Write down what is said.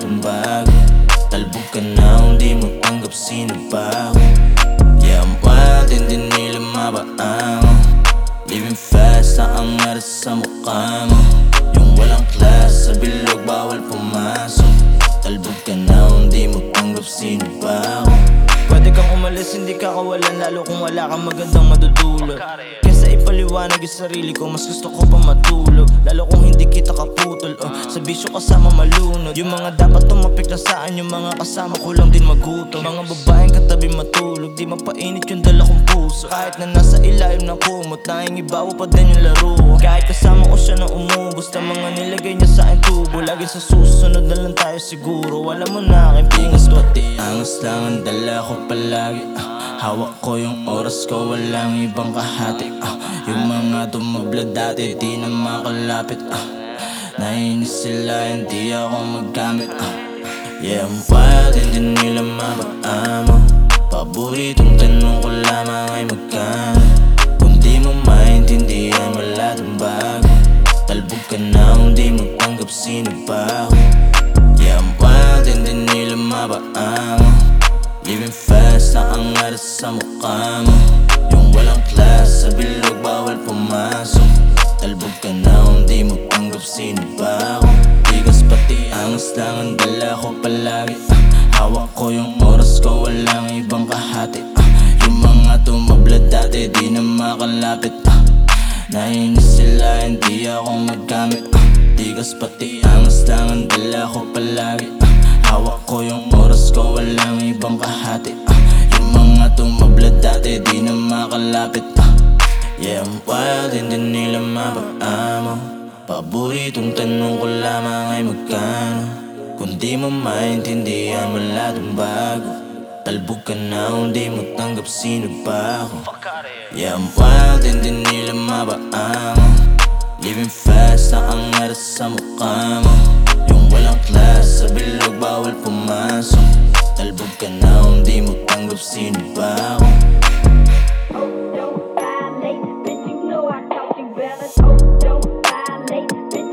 masyadong bago. Talbog ka na, hindi mo tanggap sino ba ako? Yeah, I'm wild, hindi nila mabaang Living fast, naangaras sa mukha mo. Yung walang class, sa bilog, bawal pumasok. Talbog ka na, hindi mo tanggap sino ba ako? Pwede kang umalis, hindi ka kawalan Lalo kung wala kang magandang madudulot. Kesa ipaliwanag yung sarili ko Mas gusto ko pa matulog. Lalo kung hindi kita kaputol oh. Sa bisyo kasama malunod Yung mga dapat tumapik na saan Yung mga kasama ko lang din magutom Mga babaeng katabi matulog Di mapainit yung dala kong puso Kahit na nasa ilalim ng kumot Nangingibawa pa din yung laro. Kahit kasama ko siya na umubos Na mga nilagay niya sa akin tubo Lagi sa susunod na lang tayo siguro Wala mo na aking Ingas pingas pati angas lang ang dala ko palagi ah. Hawak ko yung oras ko walang ibang kahati ah. Yung mga dumabla dati di na makalapit ah. Nainis sila hindi ako magamit ah. Yeah I'm wild hindi nila mapaamo. Paboritong tanong ko lamang ay magkano. Kung di mo maintindihan wala bago. Talbog ka na kung di mo tanggap sino ba ako? Yeah, I'm wild and di nila mabaango Living fast na ang aras sa mukha mo. Yung walang class sa bilog bawal angas lang ang dala ko palagi ah. Hawak ko yung oras ko walang ibang kahati ah. Yung mga tumabla dati di na makalapit ah. Nainis sila hindi ako magamit ah. Tigas pati angas lang ang dala ko palagi ah. Hawak ko yung oras ko walang ibang kahati ah. Yung mga tumabla dati di na makalapit ah. Yeah I'm wild hindi nila mapaamo Paboritong tanong ko lamang ay magkano Kung di mo maintindihan wala tong bago Talbog ka na kung di mo tanggap sino pa ako Yeah, I'm wild and nila mabaango Living fast, nakangaras sa mukha mo Yung walang class, sa bilog bawal pumasok Talbog ka na kung di mo tanggap sino pa ako Oh, don't violate, bitch, you know I taught you better Oh, don't baby.